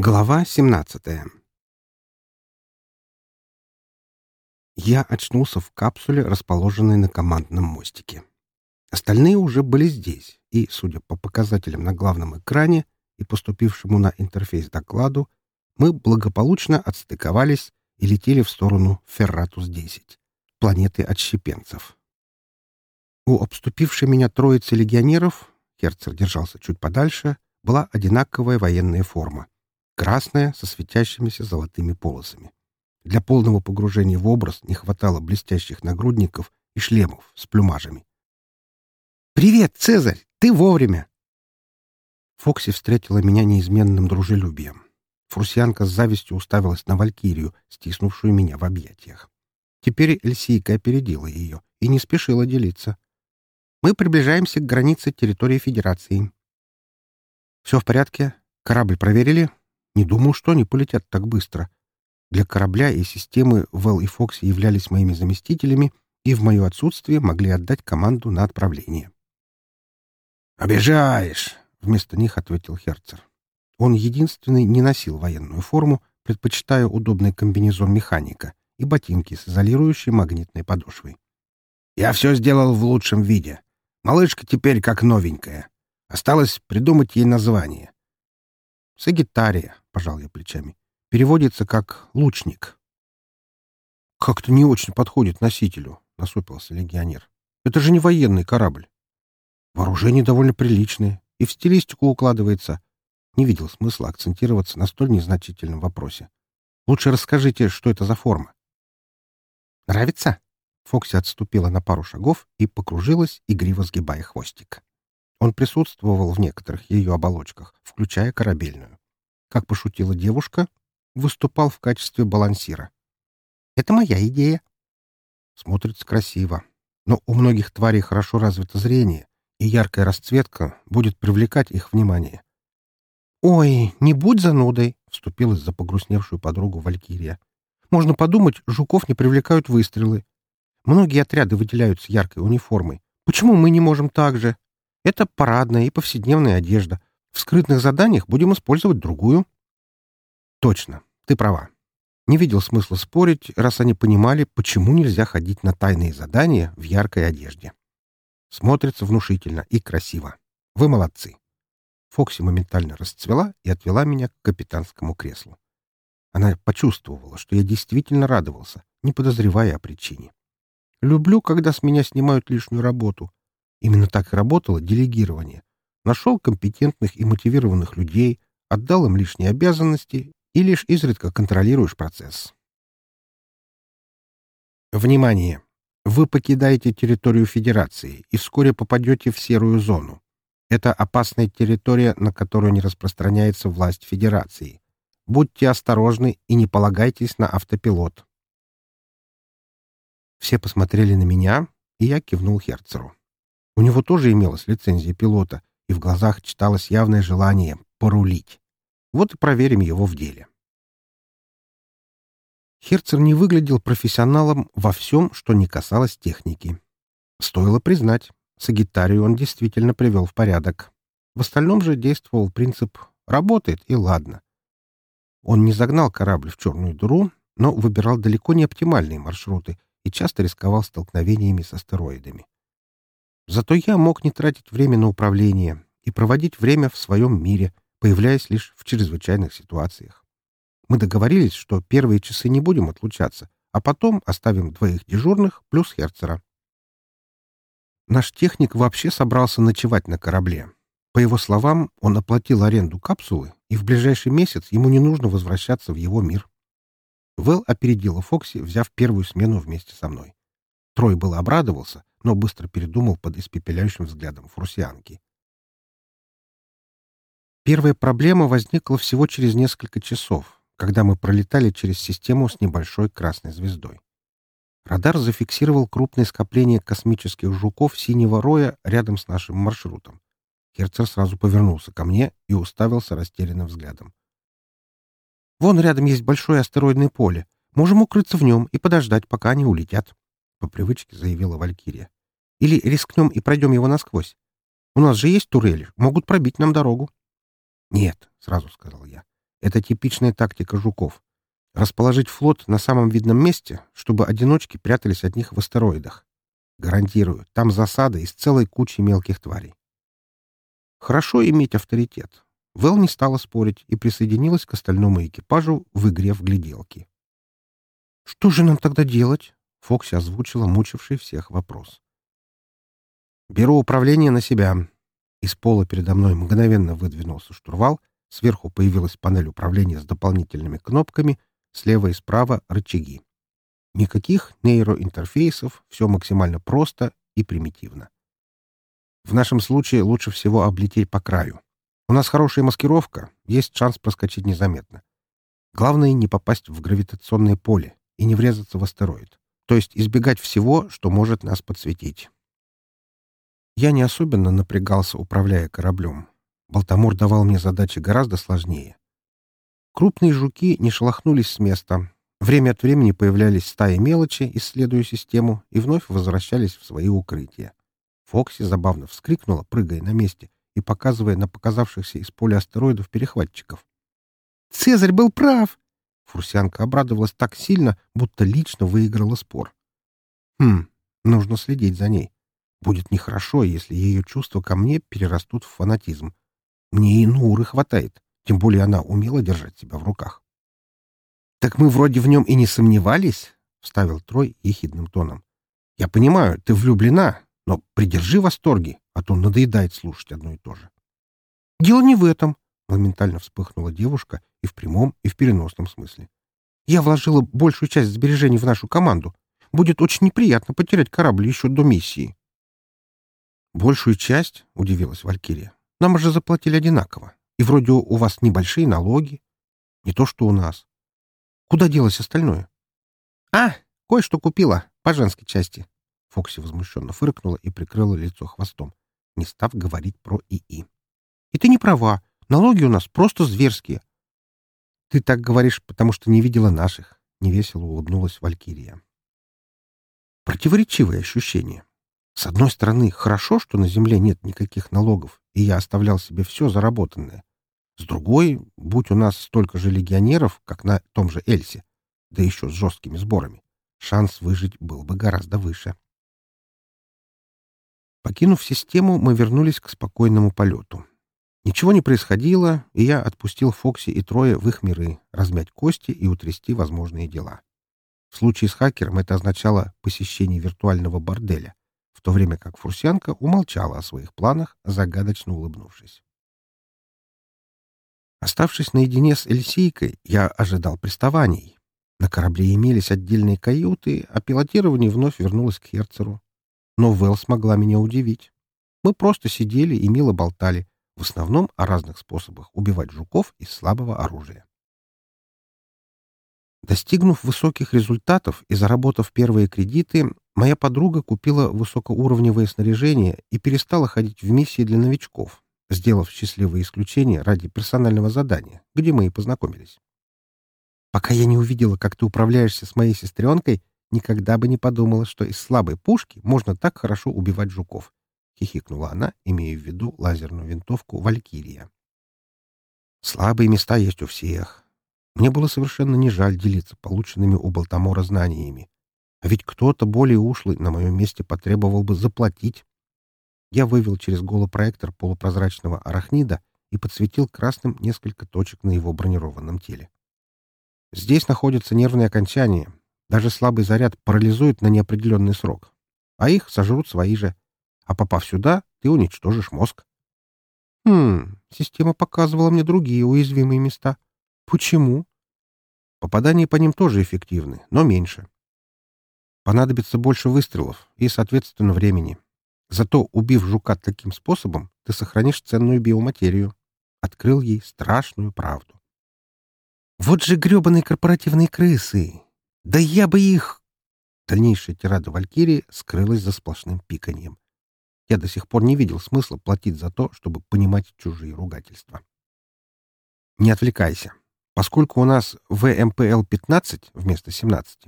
Глава 17 Я очнулся в капсуле, расположенной на командном мостике. Остальные уже были здесь, и, судя по показателям на главном экране и поступившему на интерфейс докладу, мы благополучно отстыковались и летели в сторону Ферратус-10, планеты отщепенцев. У обступившей меня троицы легионеров, Херцер держался чуть подальше, была одинаковая военная форма — красная со светящимися золотыми полосами. Для полного погружения в образ не хватало блестящих нагрудников и шлемов с плюмажами. «Привет, Цезарь! Ты вовремя!» Фокси встретила меня неизменным дружелюбием. Фрусианка с завистью уставилась на Валькирию, стиснувшую меня в объятиях. Теперь Эльсийка опередила ее и не спешила делиться. «Мы приближаемся к границе территории Федерации». «Все в порядке? Корабль проверили?» Не думал, что они полетят так быстро. Для корабля и системы Вэл и Фокси являлись моими заместителями и в мое отсутствие могли отдать команду на отправление. «Обижаешь!» — вместо них ответил Херцер. Он единственный не носил военную форму, предпочитая удобный комбинезон механика и ботинки с изолирующей магнитной подошвой. «Я все сделал в лучшем виде. Малышка теперь как новенькая. Осталось придумать ей название. «Сагитария», — пожал я плечами. «Переводится как «лучник». «Как-то не очень подходит носителю», — насупился легионер. «Это же не военный корабль. Вооружение довольно приличное и в стилистику укладывается. Не видел смысла акцентироваться на столь незначительном вопросе. Лучше расскажите, что это за форма». «Нравится?» Фокси отступила на пару шагов и покружилась, игриво сгибая хвостик. Он присутствовал в некоторых ее оболочках, включая корабельную. Как пошутила девушка, выступал в качестве балансира. «Это моя идея». Смотрится красиво. Но у многих тварей хорошо развито зрение, и яркая расцветка будет привлекать их внимание. «Ой, не будь занудой!» — вступилась за погрустневшую подругу Валькирия. «Можно подумать, жуков не привлекают выстрелы. Многие отряды выделяются яркой униформой. Почему мы не можем так же?» Это парадная и повседневная одежда. В скрытных заданиях будем использовать другую. Точно, ты права. Не видел смысла спорить, раз они понимали, почему нельзя ходить на тайные задания в яркой одежде. Смотрится внушительно и красиво. Вы молодцы. Фокси моментально расцвела и отвела меня к капитанскому креслу. Она почувствовала, что я действительно радовался, не подозревая о причине. Люблю, когда с меня снимают лишнюю работу, Именно так и работало делегирование. Нашел компетентных и мотивированных людей, отдал им лишние обязанности и лишь изредка контролируешь процесс. Внимание! Вы покидаете территорию Федерации и вскоре попадете в серую зону. Это опасная территория, на которую не распространяется власть Федерации. Будьте осторожны и не полагайтесь на автопилот. Все посмотрели на меня, и я кивнул Херцеру. У него тоже имелась лицензия пилота, и в глазах читалось явное желание порулить. Вот и проверим его в деле. Херцер не выглядел профессионалом во всем, что не касалось техники. Стоило признать, Сагитарию он действительно привел в порядок. В остальном же действовал принцип «работает и ладно». Он не загнал корабль в черную дыру, но выбирал далеко не оптимальные маршруты и часто рисковал столкновениями с астероидами. Зато я мог не тратить время на управление и проводить время в своем мире, появляясь лишь в чрезвычайных ситуациях. Мы договорились, что первые часы не будем отлучаться, а потом оставим двоих дежурных плюс Херцера. Наш техник вообще собрался ночевать на корабле. По его словам, он оплатил аренду капсулы, и в ближайший месяц ему не нужно возвращаться в его мир. Вэл опередила Фокси, взяв первую смену вместе со мной. Трой был обрадовался, но быстро передумал под испепеляющим взглядом фрусианки. Первая проблема возникла всего через несколько часов, когда мы пролетали через систему с небольшой красной звездой. Радар зафиксировал крупное скопление космических жуков синего роя рядом с нашим маршрутом. Херцер сразу повернулся ко мне и уставился растерянным взглядом. «Вон рядом есть большое астероидное поле. Можем укрыться в нем и подождать, пока они улетят», — по привычке заявила Валькирия. «Или рискнем и пройдем его насквозь? У нас же есть турели, могут пробить нам дорогу». «Нет», — сразу сказал я. Это типичная тактика жуков. Расположить флот на самом видном месте, чтобы одиночки прятались от них в астероидах. Гарантирую, там засада из целой кучи мелких тварей. Хорошо иметь авторитет. Вэл не стала спорить и присоединилась к остальному экипажу в игре в гляделки. «Что же нам тогда делать?» — Фокси озвучила мучивший всех вопрос. «Беру управление на себя». Из пола передо мной мгновенно выдвинулся штурвал, сверху появилась панель управления с дополнительными кнопками, слева и справа — рычаги. Никаких нейроинтерфейсов, все максимально просто и примитивно. В нашем случае лучше всего облететь по краю. У нас хорошая маскировка, есть шанс проскочить незаметно. Главное — не попасть в гравитационное поле и не врезаться в астероид, то есть избегать всего, что может нас подсветить. Я не особенно напрягался, управляя кораблем. Болтомор давал мне задачи гораздо сложнее. Крупные жуки не шелохнулись с места, Время от времени появлялись стаи мелочи, исследуя систему, и вновь возвращались в свои укрытия. Фокси забавно вскрикнула, прыгая на месте и показывая на показавшихся из поля астероидов перехватчиков. «Цезарь был прав!» Фурсианка обрадовалась так сильно, будто лично выиграла спор. «Хм, нужно следить за ней. Будет нехорошо, если ее чувства ко мне перерастут в фанатизм. Мне и Нуры хватает, тем более она умела держать себя в руках». «Так мы вроде в нем и не сомневались», — вставил Трой ехидным тоном. «Я понимаю, ты влюблена, но придержи восторги, а то надоедает слушать одно и то же». «Дело не в этом», — моментально вспыхнула девушка и в прямом, и в переносном смысле. «Я вложила большую часть сбережений в нашу команду. Будет очень неприятно потерять корабль еще до миссии». «Большую часть?» — удивилась Валькирия. «Нам же заплатили одинаково. И вроде у вас небольшие налоги. Не то, что у нас. Куда делось остальное? — А, кое-что купила, по женской части. Фокси возмущенно фыркнула и прикрыла лицо хвостом, не став говорить про ИИ. — И ты не права. Налоги у нас просто зверские. — Ты так говоришь, потому что не видела наших, — невесело улыбнулась Валькирия. Противоречивые ощущения. С одной стороны, хорошо, что на Земле нет никаких налогов, и я оставлял себе все заработанное. С другой, будь у нас столько же легионеров, как на том же Эльсе, да еще с жесткими сборами, шанс выжить был бы гораздо выше. Покинув систему, мы вернулись к спокойному полету. Ничего не происходило, и я отпустил Фокси и Трое в их миры, размять кости и утрясти возможные дела. В случае с хакером это означало посещение виртуального борделя, в то время как Фурсянка умолчала о своих планах, загадочно улыбнувшись. Оставшись наедине с Эльсийкой, я ожидал приставаний. На корабле имелись отдельные каюты, а пилотирование вновь вернулось к Херцеру. Но Вэл смогла меня удивить. Мы просто сидели и мило болтали, в основном о разных способах убивать жуков из слабого оружия. Достигнув высоких результатов и заработав первые кредиты, моя подруга купила высокоуровневое снаряжение и перестала ходить в миссии для новичков, сделав счастливое исключение ради персонального задания, где мы и познакомились. Пока я не увидела, как ты управляешься с моей сестренкой, никогда бы не подумала, что из слабой пушки можно так хорошо убивать жуков. — хихикнула она, имея в виду лазерную винтовку «Валькирия». «Слабые места есть у всех. Мне было совершенно не жаль делиться полученными у Балтамора знаниями. А ведь кто-то более ушлый на моем месте потребовал бы заплатить я вывел через голопроектор полупрозрачного арахнида и подсветил красным несколько точек на его бронированном теле. Здесь находятся нервные окончания. Даже слабый заряд парализует на неопределенный срок. А их сожрут свои же. А попав сюда, ты уничтожишь мозг. Хм, система показывала мне другие уязвимые места. Почему? Попадания по ним тоже эффективны, но меньше. Понадобится больше выстрелов и, соответственно, времени. Зато, убив жука таким способом, ты сохранишь ценную биоматерию. Открыл ей страшную правду. Вот же гребаные корпоративные крысы! Да я бы их... Дальнейшая тирада Валькирии скрылась за сплошным пиканьем. Я до сих пор не видел смысла платить за то, чтобы понимать чужие ругательства. Не отвлекайся. Поскольку у нас ВМПЛ-15 вместо 17,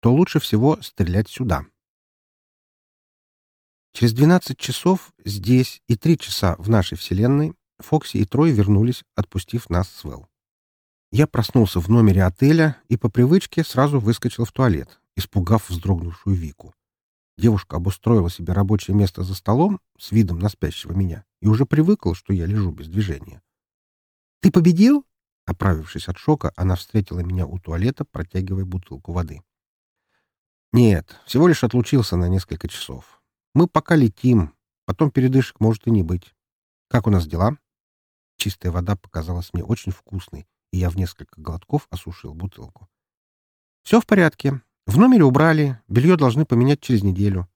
то лучше всего стрелять сюда. Через 12 часов здесь и 3 часа в нашей Вселенной Фокси и Трой вернулись, отпустив нас с Вэл. Я проснулся в номере отеля и по привычке сразу выскочил в туалет, испугав вздрогнувшую Вику. Девушка обустроила себе рабочее место за столом с видом на спящего меня и уже привыкла, что я лежу без движения. «Ты победил?» Оправившись от шока, она встретила меня у туалета, протягивая бутылку воды. «Нет, всего лишь отлучился на несколько часов. Мы пока летим, потом передышек может и не быть. Как у нас дела?» Чистая вода показалась мне очень вкусной, и я в несколько глотков осушил бутылку. «Все в порядке. В номере убрали, белье должны поменять через неделю.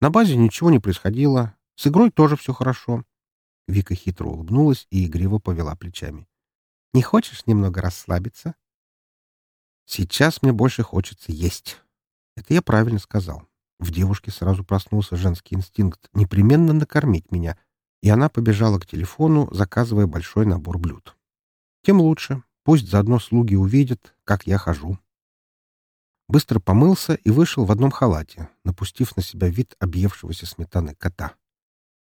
На базе ничего не происходило, с игрой тоже все хорошо». Вика хитро улыбнулась и игриво повела плечами. «Не хочешь немного расслабиться?» «Сейчас мне больше хочется есть». Это я правильно сказал. В девушке сразу проснулся женский инстинкт непременно накормить меня, и она побежала к телефону, заказывая большой набор блюд. Тем лучше. Пусть заодно слуги увидят, как я хожу. Быстро помылся и вышел в одном халате, напустив на себя вид объевшегося сметаны кота.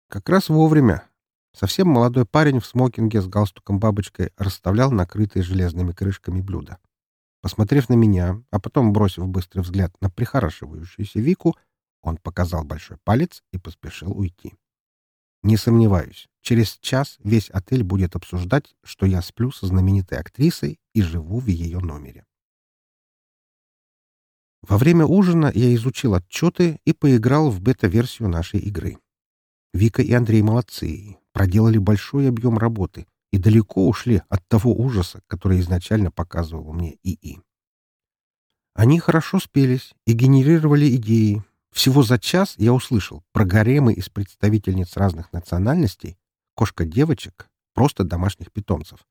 Как раз вовремя. Совсем молодой парень в смокинге с галстуком-бабочкой расставлял накрытые железными крышками блюда. Посмотрев на меня, а потом бросив быстрый взгляд на прихорашивающуюся Вику, он показал большой палец и поспешил уйти. Не сомневаюсь, через час весь отель будет обсуждать, что я сплю со знаменитой актрисой и живу в ее номере. Во время ужина я изучил отчеты и поиграл в бета-версию нашей игры. Вика и Андрей молодцы, проделали большой объем работы и далеко ушли от того ужаса, который изначально показывал мне ИИ. Они хорошо спелись и генерировали идеи, всего за час я услышал про гаремы из представительниц разных национальностей, кошка-девочек, просто домашних питомцев.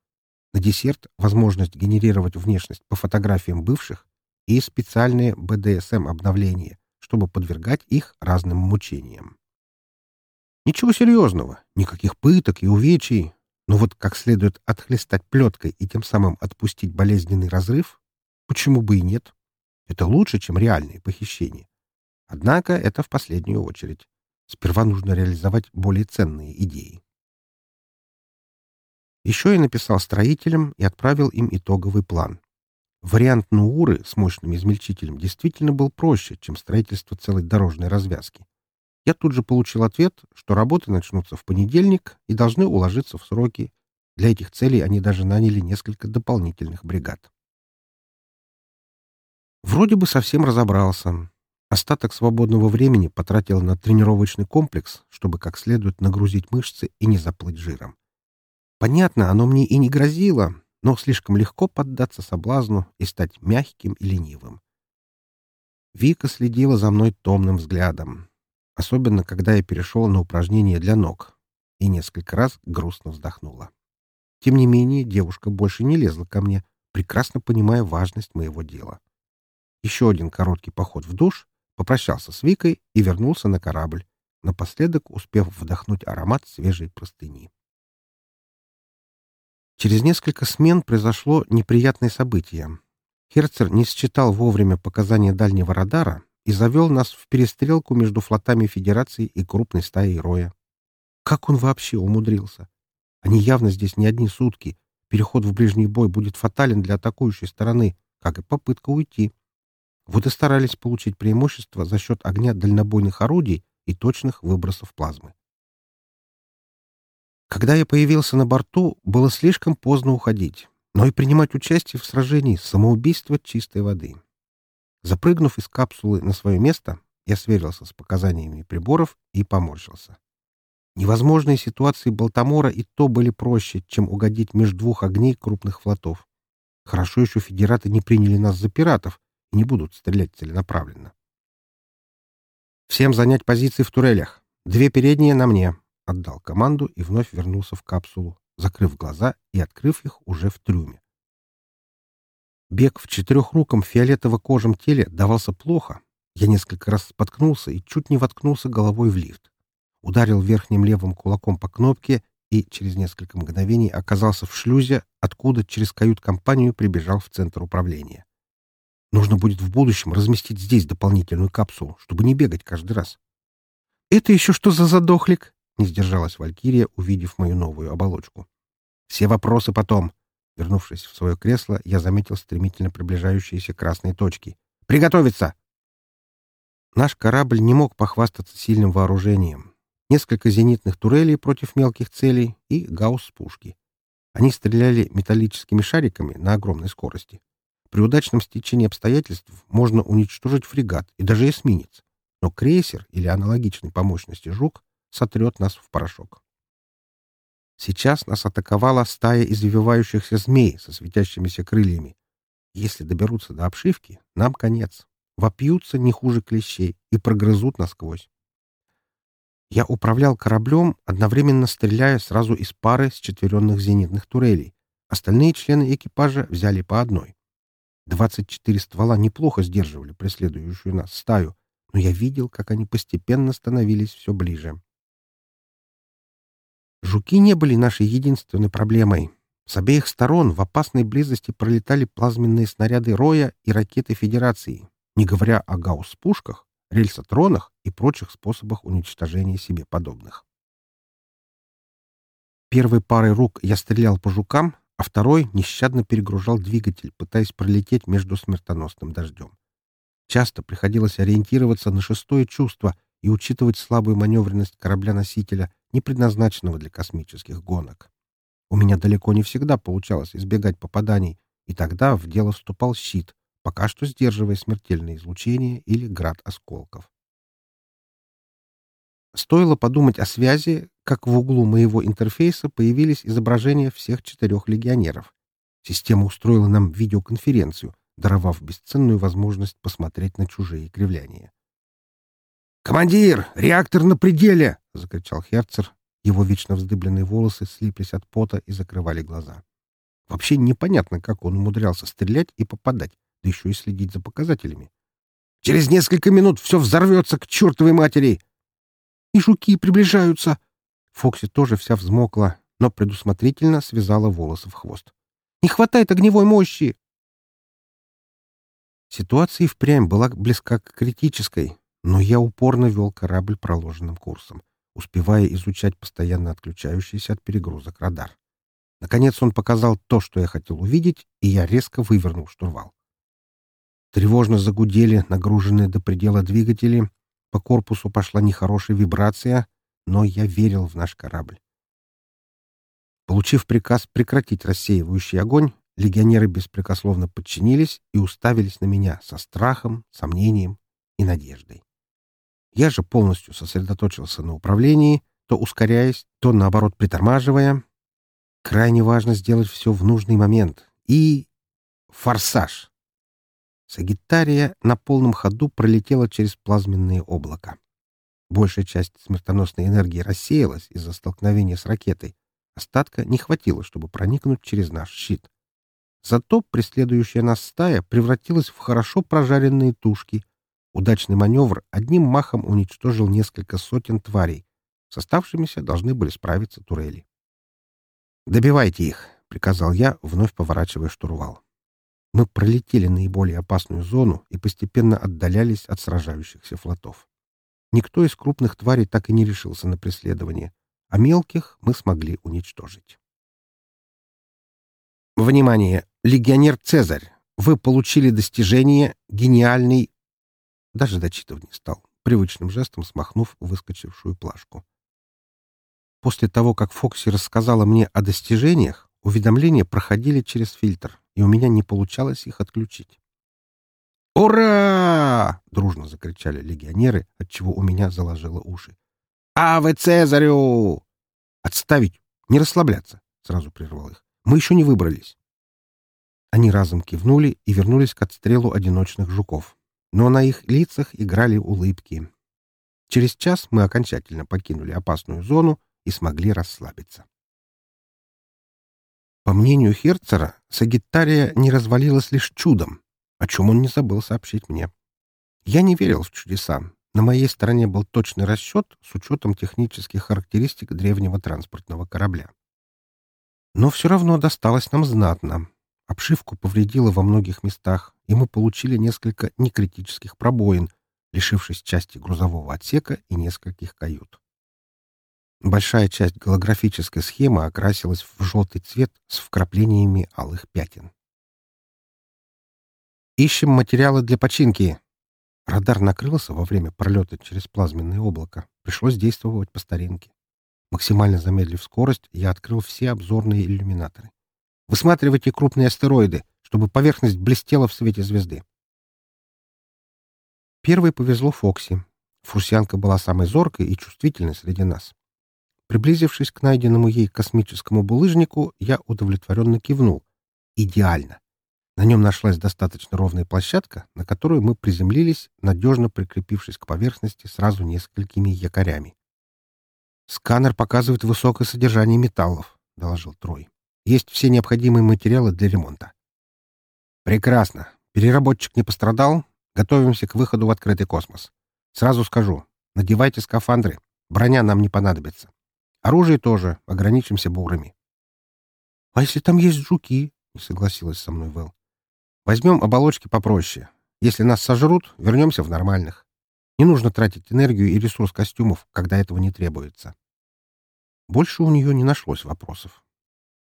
На десерт — возможность генерировать внешность по фотографиям бывших и специальные БДСМ-обновления, чтобы подвергать их разным мучениям. Ничего серьезного, никаких пыток и увечий, но вот как следует отхлестать плеткой и тем самым отпустить болезненный разрыв, почему бы и нет? Это лучше, чем реальные похищения. Однако это в последнюю очередь. Сперва нужно реализовать более ценные идеи. Еще я написал строителям и отправил им итоговый план. Вариант Нууры с мощным измельчителем действительно был проще, чем строительство целой дорожной развязки. Я тут же получил ответ, что работы начнутся в понедельник и должны уложиться в сроки. Для этих целей они даже наняли несколько дополнительных бригад. Вроде бы совсем разобрался, Остаток свободного времени потратил на тренировочный комплекс, чтобы как следует нагрузить мышцы и не заплыть жиром. Понятно, оно мне и не грозило, но слишком легко поддаться соблазну и стать мягким и ленивым. Вика следила за мной томным взглядом, особенно когда я перешел на упражнения для ног, и несколько раз грустно вздохнула. Тем не менее, девушка больше не лезла ко мне, прекрасно понимая важность моего дела. Еще один короткий поход в душ, попрощался с Викой и вернулся на корабль, напоследок успев вдохнуть аромат свежей простыни. Через несколько смен произошло неприятное событие. Херцер не считал вовремя показания дальнего радара и завел нас в перестрелку между флотами Федерации и крупной стаей Роя. Как он вообще умудрился? Они явно здесь не одни сутки. Переход в ближний бой будет фатален для атакующей стороны, как и попытка уйти. Вот и старались получить преимущество за счет огня дальнобойных орудий и точных выбросов плазмы. Когда я появился на борту, было слишком поздно уходить, но и принимать участие в сражении — самоубийство чистой воды. Запрыгнув из капсулы на свое место, я сверился с показаниями приборов и поморщился. Невозможные ситуации Балтамора и то были проще, чем угодить между двух огней крупных флотов. Хорошо еще федераты не приняли нас за пиратов, не будут стрелять целенаправленно. «Всем занять позиции в турелях. Две передние на мне», — отдал команду и вновь вернулся в капсулу, закрыв глаза и открыв их уже в трюме. Бег в четырехруком фиолетово-кожем теле давался плохо. Я несколько раз споткнулся и чуть не воткнулся головой в лифт. Ударил верхним левым кулаком по кнопке и через несколько мгновений оказался в шлюзе, откуда через кают-компанию прибежал в центр управления. Нужно будет в будущем разместить здесь дополнительную капсулу, чтобы не бегать каждый раз. «Это еще что за задохлик?» — не сдержалась Валькирия, увидев мою новую оболочку. «Все вопросы потом. Вернувшись в свое кресло, я заметил стремительно приближающиеся красные точки. «Приготовиться!» Наш корабль не мог похвастаться сильным вооружением. Несколько зенитных турелей против мелких целей и гаусс-пушки. Они стреляли металлическими шариками на огромной скорости. При удачном стечении обстоятельств можно уничтожить фрегат и даже эсминец, но крейсер или аналогичный по мощности «Жук» сотрет нас в порошок. Сейчас нас атаковала стая извивающихся змей со светящимися крыльями. Если доберутся до обшивки, нам конец. Вопьются не хуже клещей и прогрызут насквозь. Я управлял кораблем, одновременно стреляя сразу из пары счетверенных зенитных турелей. Остальные члены экипажа взяли по одной. 24 ствола неплохо сдерживали преследующую нас стаю, но я видел, как они постепенно становились все ближе. Жуки не были нашей единственной проблемой. С обеих сторон в опасной близости пролетали плазменные снаряды Роя и ракеты Федерации, не говоря о гаусс-пушках, рельсотронах и прочих способах уничтожения себе подобных. Первой парой рук я стрелял по жукам, а второй нещадно перегружал двигатель, пытаясь пролететь между смертоносным дождем. Часто приходилось ориентироваться на шестое чувство и учитывать слабую маневренность корабля-носителя, не предназначенного для космических гонок. У меня далеко не всегда получалось избегать попаданий, и тогда в дело вступал щит, пока что сдерживая смертельное излучение или град осколков. Стоило подумать о связи, как в углу моего интерфейса появились изображения всех четырех легионеров. Система устроила нам видеоконференцию, даровав бесценную возможность посмотреть на чужие кривляния. «Командир! Реактор на пределе!» — закричал Херцер. Его вечно вздыбленные волосы слиплись от пота и закрывали глаза. Вообще непонятно, как он умудрялся стрелять и попадать, да еще и следить за показателями. «Через несколько минут все взорвется к чертовой матери!» «И жуки приближаются!» Фокси тоже вся взмокла, но предусмотрительно связала волосы в хвост. «Не хватает огневой мощи!» Ситуация впрямь была близка к критической, но я упорно вел корабль проложенным курсом, успевая изучать постоянно отключающийся от перегрузок радар. Наконец он показал то, что я хотел увидеть, и я резко вывернул штурвал. Тревожно загудели нагруженные до предела двигатели, по корпусу пошла нехорошая вибрация, но я верил в наш корабль. Получив приказ прекратить рассеивающий огонь, легионеры беспрекословно подчинились и уставились на меня со страхом, сомнением и надеждой. Я же полностью сосредоточился на управлении, то ускоряясь, то, наоборот, притормаживая. Крайне важно сделать все в нужный момент. И... форсаж. Сагитария на полном ходу пролетела через плазменные облака. Большая часть смертоносной энергии рассеялась из-за столкновения с ракетой. Остатка не хватило, чтобы проникнуть через наш щит. Зато преследующая нас стая превратилась в хорошо прожаренные тушки, Удачный маневр одним махом уничтожил несколько сотен тварей. С оставшимися должны были справиться турели. «Добивайте их!» — приказал я, вновь поворачивая штурвал. Мы пролетели наиболее опасную зону и постепенно отдалялись от сражающихся флотов. Никто из крупных тварей так и не решился на преследование, а мелких мы смогли уничтожить. Внимание! Легионер Цезарь! Вы получили достижение «Гениальный даже дочитывать не стал, привычным жестом смахнув выскочившую плашку. После того, как Фокси рассказала мне о достижениях, уведомления проходили через фильтр, и у меня не получалось их отключить. «Ура!» — дружно закричали легионеры, отчего у меня заложило уши. «Аве Цезарю!» «Отставить! Не расслабляться!» — сразу прервал их. «Мы еще не выбрались». Они разом кивнули и вернулись к отстрелу одиночных жуков но на их лицах играли улыбки. Через час мы окончательно покинули опасную зону и смогли расслабиться. По мнению Херцера, Сагиттария не развалилась лишь чудом, о чем он не забыл сообщить мне. Я не верил в чудеса. На моей стороне был точный расчет с учетом технических характеристик древнего транспортного корабля. Но все равно досталось нам знатно. Обшивку повредило во многих местах, и мы получили несколько некритических пробоин, лишившись части грузового отсека и нескольких кают. Большая часть голографической схемы окрасилась в желтый цвет с вкраплениями алых пятен. «Ищем материалы для починки!» Радар накрылся во время пролета через плазменное облако. Пришлось действовать по старинке. Максимально замедлив скорость, я открыл все обзорные иллюминаторы. «Высматривайте крупные астероиды, чтобы поверхность блестела в свете звезды». Первой повезло Фокси. Фурсианка была самой зоркой и чувствительной среди нас. Приблизившись к найденному ей космическому булыжнику, я удовлетворенно кивнул. Идеально. На нем нашлась достаточно ровная площадка, на которую мы приземлились, надежно прикрепившись к поверхности сразу несколькими якорями. «Сканер показывает высокое содержание металлов», — доложил Трой. «Есть все необходимые материалы для ремонта». «Прекрасно. Переработчик не пострадал. Готовимся к выходу в открытый космос. Сразу скажу, надевайте скафандры. Броня нам не понадобится. Оружие тоже. Ограничимся бурами». «А если там есть жуки?» — не согласилась со мной Вэл. Возьмем оболочки попроще. Если нас сожрут, вернемся в нормальных. Не нужно тратить энергию и ресурс костюмов, когда этого не требуется. Больше у нее не нашлось вопросов.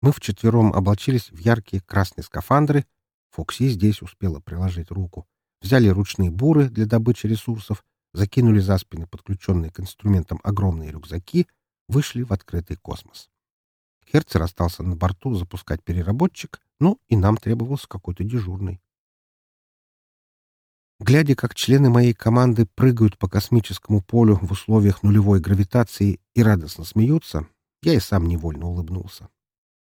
Мы вчетвером облачились в яркие красные скафандры. Фокси здесь успела приложить руку. Взяли ручные буры для добычи ресурсов, закинули за спины подключенные к инструментам огромные рюкзаки, вышли в открытый космос. Херцер остался на борту запускать переработчик, ну и нам требовался какой-то дежурный. Глядя, как члены моей команды прыгают по космическому полю в условиях нулевой гравитации и радостно смеются, я и сам невольно улыбнулся.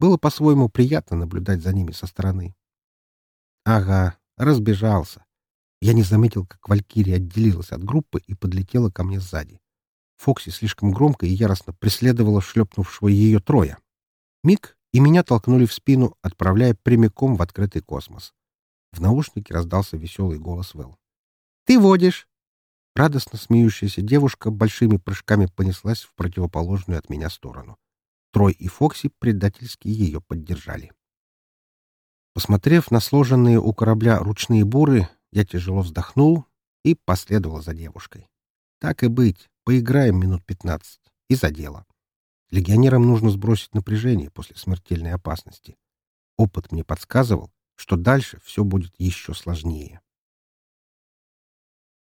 Было по-своему приятно наблюдать за ними со стороны. Ага, разбежался. Я не заметил, как Валькирия отделилась от группы и подлетела ко мне сзади. Фокси слишком громко и яростно преследовала шлепнувшего ее троя. Миг, и меня толкнули в спину, отправляя прямиком в открытый космос. В наушнике раздался веселый голос Вэл. «Ты водишь!» Радостно смеющаяся девушка большими прыжками понеслась в противоположную от меня сторону. Трой и Фокси предательски ее поддержали. Посмотрев на сложенные у корабля ручные буры, я тяжело вздохнул и последовал за девушкой. Так и быть, поиграем минут пятнадцать. И за дело. Легионерам нужно сбросить напряжение после смертельной опасности. Опыт мне подсказывал, что дальше все будет еще сложнее.